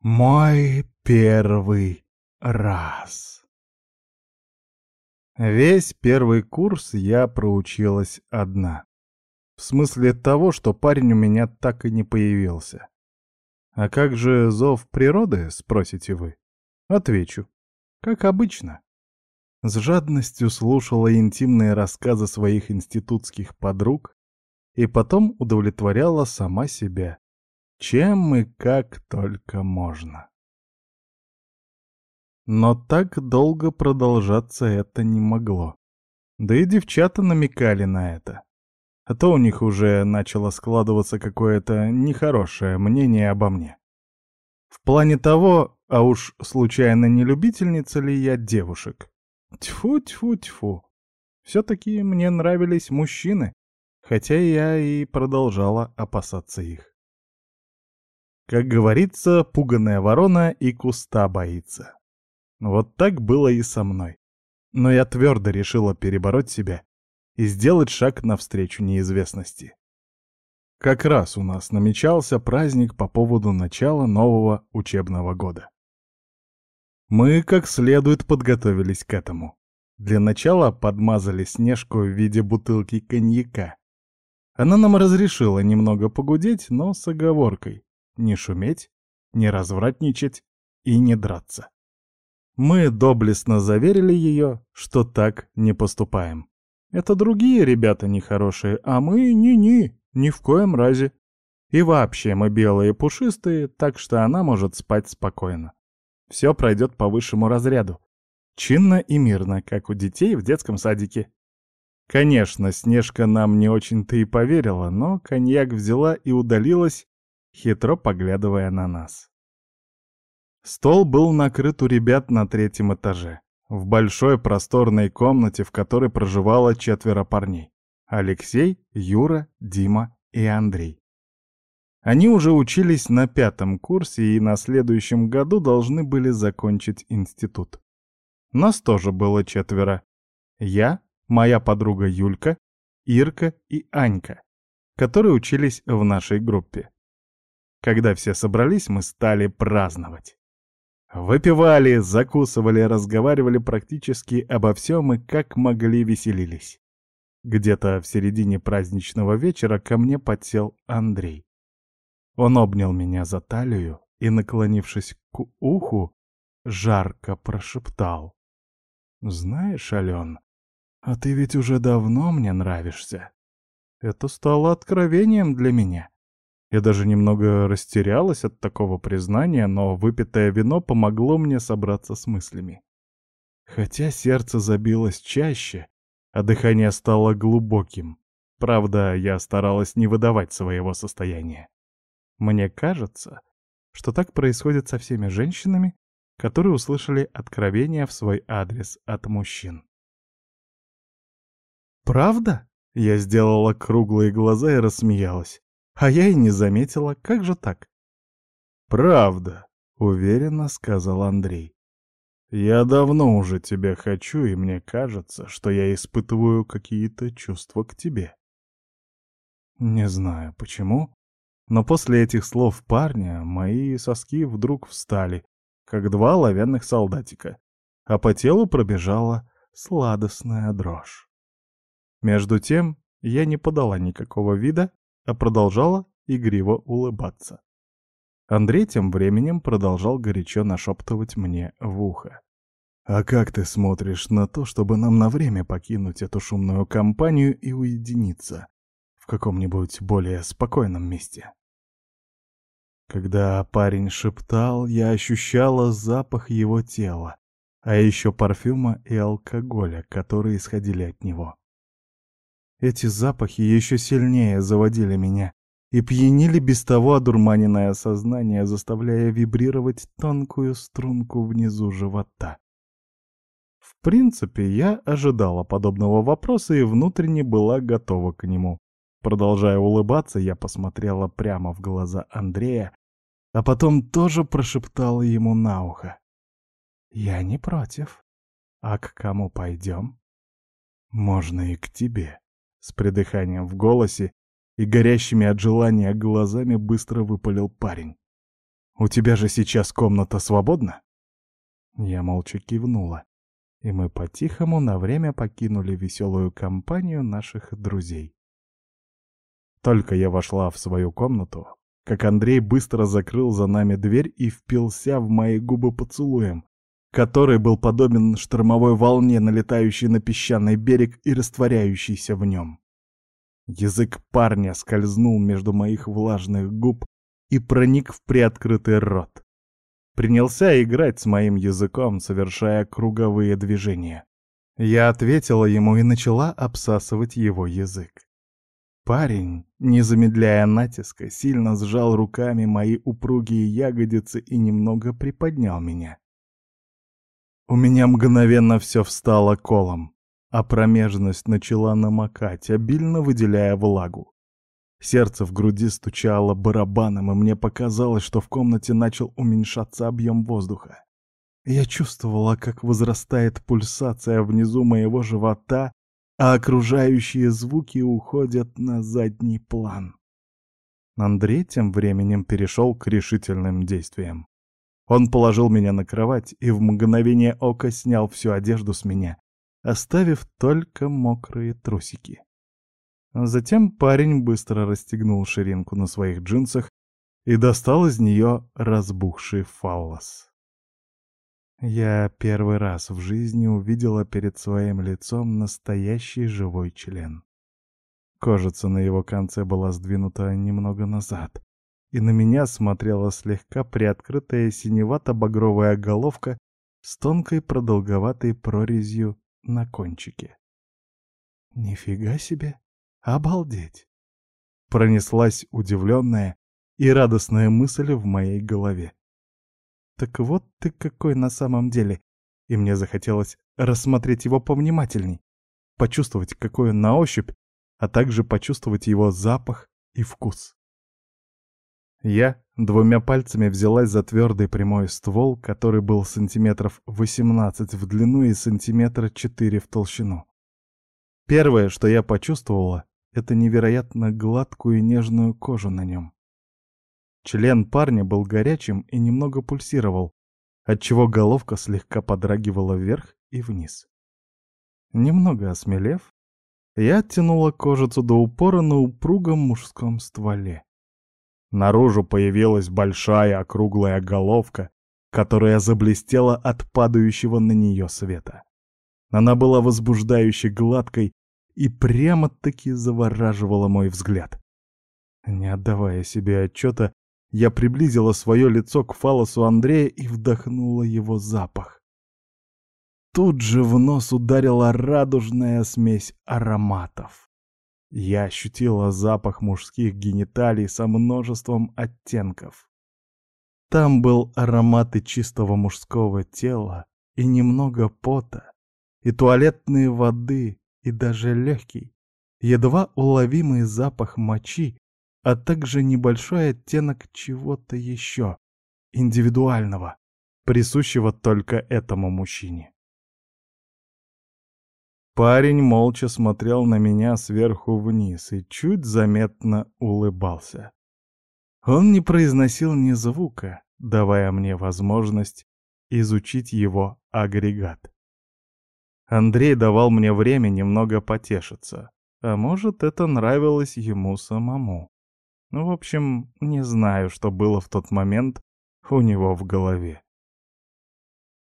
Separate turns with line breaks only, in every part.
Мой первый раз. Весь первый курс я проучилась одна. В смысле того, что парень у меня так и не появился. А как же зов природы, спросите вы? Отвечу. Как обычно. С жадностью слушала интимные рассказы своих институтских подруг и потом удовлетворяла сама себя чем и как только можно. Но так долго продолжаться это не могло. Да и девчата намекали на это. А то у них уже начало складываться какое-то нехорошее мнение обо мне. В плане того, а уж случайно не любительница ли я девушек? Тьфу-тьфу-тьфу. Все-таки мне нравились мужчины, хотя я и продолжала опасаться их. Как говорится, пуганая ворона и куста боится. Вот так было и со мной. Но я твердо решила перебороть себя и сделать шаг навстречу неизвестности. Как раз у нас намечался праздник по поводу начала нового учебного года. Мы как следует подготовились к этому. Для начала подмазали Снежку в виде бутылки коньяка. Она нам разрешила немного погудеть, но с оговоркой не шуметь, не развратничать и не драться. Мы доблестно заверили ее, что так не поступаем. Это другие ребята нехорошие, а мы ни-ни, ни в коем разе. И вообще мы белые пушистые, так что она может спать спокойно. Все пройдет по высшему разряду. Чинно и мирно, как у детей в детском садике. Конечно, Снежка нам не очень-то и поверила, но коньяк взяла и удалилась, хитро поглядывая на нас. Стол был накрыт у ребят на третьем этаже, в большой просторной комнате, в которой проживало четверо парней. Алексей, Юра, Дима и Андрей. Они уже учились на пятом курсе и на следующем году должны были закончить институт. Нас тоже было четверо. Я, моя подруга Юлька, Ирка и Анька, которые учились в нашей группе. Когда все собрались, мы стали праздновать. Выпивали, закусывали, разговаривали практически обо всем и как могли веселились. Где-то в середине праздничного вечера ко мне подсел Андрей. Он обнял меня за талию и, наклонившись к уху, жарко прошептал. «Знаешь, Ален, а ты ведь уже давно мне нравишься». Это стало откровением для меня. Я даже немного растерялась от такого признания, но выпитое вино помогло мне собраться с мыслями. Хотя сердце забилось чаще, а дыхание стало глубоким. Правда, я старалась не выдавать своего состояния. Мне кажется, что так происходит со всеми женщинами, которые услышали откровения в свой адрес от мужчин. «Правда?» — я сделала круглые глаза и рассмеялась. А я и не заметила, как же так? «Правда», — уверенно сказал Андрей. «Я давно уже тебя хочу, и мне кажется, что я испытываю какие-то чувства к тебе». Не знаю почему, но после этих слов парня мои соски вдруг встали, как два лавянных солдатика, а по телу пробежала сладостная дрожь. Между тем я не подала никакого вида а продолжала игриво улыбаться. Андрей тем временем продолжал горячо нашептывать мне в ухо. «А как ты смотришь на то, чтобы нам на время покинуть эту шумную компанию и уединиться в каком-нибудь более спокойном месте?» Когда парень шептал, я ощущала запах его тела, а еще парфюма и алкоголя, которые исходили от него. Эти запахи еще сильнее заводили меня и пьянили без того одурманенное сознание, заставляя вибрировать тонкую струнку внизу живота. В принципе, я ожидала подобного вопроса и внутренне была готова к нему. Продолжая улыбаться, я посмотрела прямо в глаза Андрея, а потом тоже прошептала ему на ухо. «Я не против. А к кому пойдем?» «Можно и к тебе». С придыханием в голосе и горящими от желания глазами быстро выпалил парень. У тебя же сейчас комната свободна?» Я молча кивнула, и мы по-тихому на время покинули веселую компанию наших друзей. Только я вошла в свою комнату, как Андрей быстро закрыл за нами дверь и впился в мои губы поцелуем, который был подобен штормовой волне, налетающей на песчаный берег и растворяющейся в нем. Язык парня скользнул между моих влажных губ и проник в приоткрытый рот. Принялся играть с моим языком, совершая круговые движения. Я ответила ему и начала обсасывать его язык. Парень, не замедляя натиска, сильно сжал руками мои упругие ягодицы и немного приподнял меня. У меня мгновенно все встало колом, а промежность начала намокать, обильно выделяя влагу. Сердце в груди стучало барабаном, и мне показалось, что в комнате начал уменьшаться объем воздуха. Я чувствовала, как возрастает пульсация внизу моего живота, а окружающие звуки уходят на задний план. Андрей тем временем перешел к решительным действиям. Он положил меня на кровать и в мгновение ока снял всю одежду с меня, оставив только мокрые трусики. Затем парень быстро расстегнул ширинку на своих джинсах и достал из нее разбухший фаллос. Я первый раз в жизни увидела перед своим лицом настоящий живой член. Кожица на его конце была сдвинута немного назад, и на меня смотрела слегка приоткрытая синевато-багровая головка с тонкой продолговатой прорезью на кончике. «Нифига себе! Обалдеть!» Пронеслась удивленная и радостная мысль в моей голове. Так вот ты какой на самом деле. И мне захотелось рассмотреть его повнимательней, почувствовать, какой он на ощупь, а также почувствовать его запах и вкус. Я двумя пальцами взялась за твердый прямой ствол, который был сантиметров 18 в длину и сантиметра 4 в толщину. Первое, что я почувствовала, это невероятно гладкую и нежную кожу на нем. Член парня был горячим и немного пульсировал, отчего головка слегка подрагивала вверх и вниз. Немного осмелев, я оттянула кожицу до упора на упругом мужском стволе. Наружу появилась большая округлая головка, которая заблестела от падающего на нее света. Она была возбуждающе гладкой и прямо-таки завораживала мой взгляд. Не отдавая себе отчета, я приблизила свое лицо к фалосу Андрея и вдохнула его запах. Тут же в нос ударила радужная смесь ароматов. Я ощутила запах мужских гениталий со множеством оттенков. Там был аромат и чистого мужского тела, и немного пота, и туалетной воды, и даже легкий, едва уловимый запах мочи, а также небольшой оттенок чего-то еще, индивидуального, присущего только этому мужчине. Парень молча смотрел на меня сверху вниз и чуть заметно улыбался. Он не произносил ни звука, давая мне возможность изучить его агрегат. Андрей давал мне время немного потешиться, а может, это нравилось ему самому. Ну, в общем, не знаю, что было в тот момент у него в голове.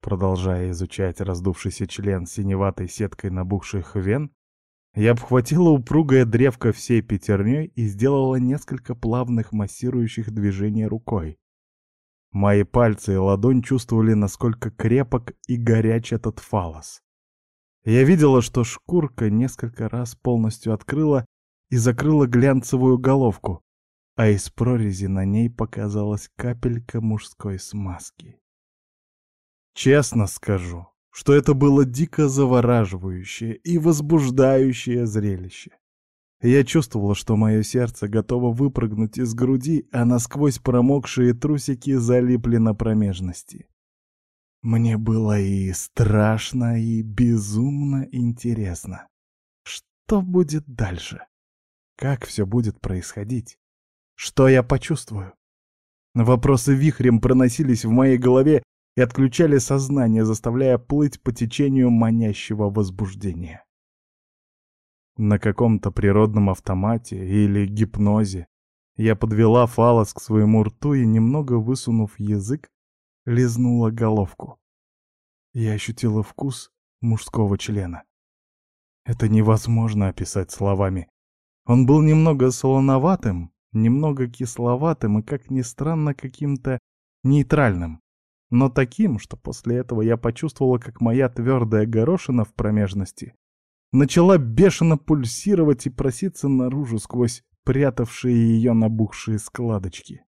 Продолжая изучать раздувшийся член синеватой сеткой набухших вен, я обхватила упругое древко всей пятерней и сделала несколько плавных массирующих движений рукой. Мои пальцы и ладонь чувствовали, насколько крепок и горяч этот фалос. Я видела, что шкурка несколько раз полностью открыла и закрыла глянцевую головку, а из прорези на ней показалась капелька мужской смазки. Честно скажу, что это было дико завораживающее и возбуждающее зрелище. Я чувствовала, что мое сердце готово выпрыгнуть из груди, а насквозь промокшие трусики залипли на промежности. Мне было и страшно, и безумно интересно. Что будет дальше? Как все будет происходить? Что я почувствую? Вопросы вихрем проносились в моей голове и отключали сознание, заставляя плыть по течению манящего возбуждения. На каком-то природном автомате или гипнозе я подвела фалос к своему рту и, немного высунув язык, лизнула головку. Я ощутила вкус мужского члена. Это невозможно описать словами. Он был немного солоноватым, немного кисловатым и, как ни странно, каким-то нейтральным. Но таким, что после этого я почувствовала, как моя твердая горошина в промежности начала бешено пульсировать и проситься наружу сквозь прятавшие ее набухшие складочки.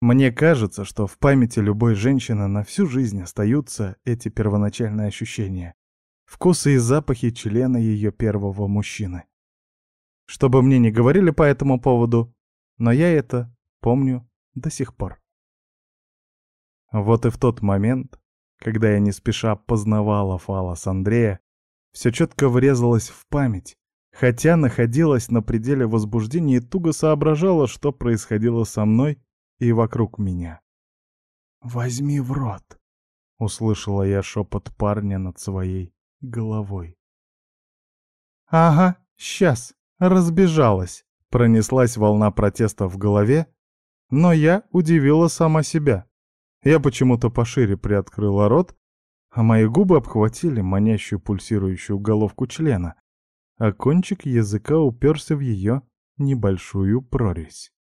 Мне кажется, что в памяти любой женщины на всю жизнь остаются эти первоначальные ощущения, вкусы и запахи члена ее первого мужчины. Что бы мне ни говорили по этому поводу, но я это помню до сих пор. Вот и в тот момент, когда я не спеша познавала фалос Андрея, все четко врезалось в память, хотя находилась на пределе возбуждения и туго соображала, что происходило со мной и вокруг меня. «Возьми в рот», — услышала я шепот парня над своей головой. «Ага, сейчас, разбежалась», — пронеслась волна протеста в голове, но я удивила сама себя. Я почему-то пошире приоткрыла рот, а мои губы обхватили манящую пульсирующую головку члена, а кончик языка уперся в ее небольшую прорезь.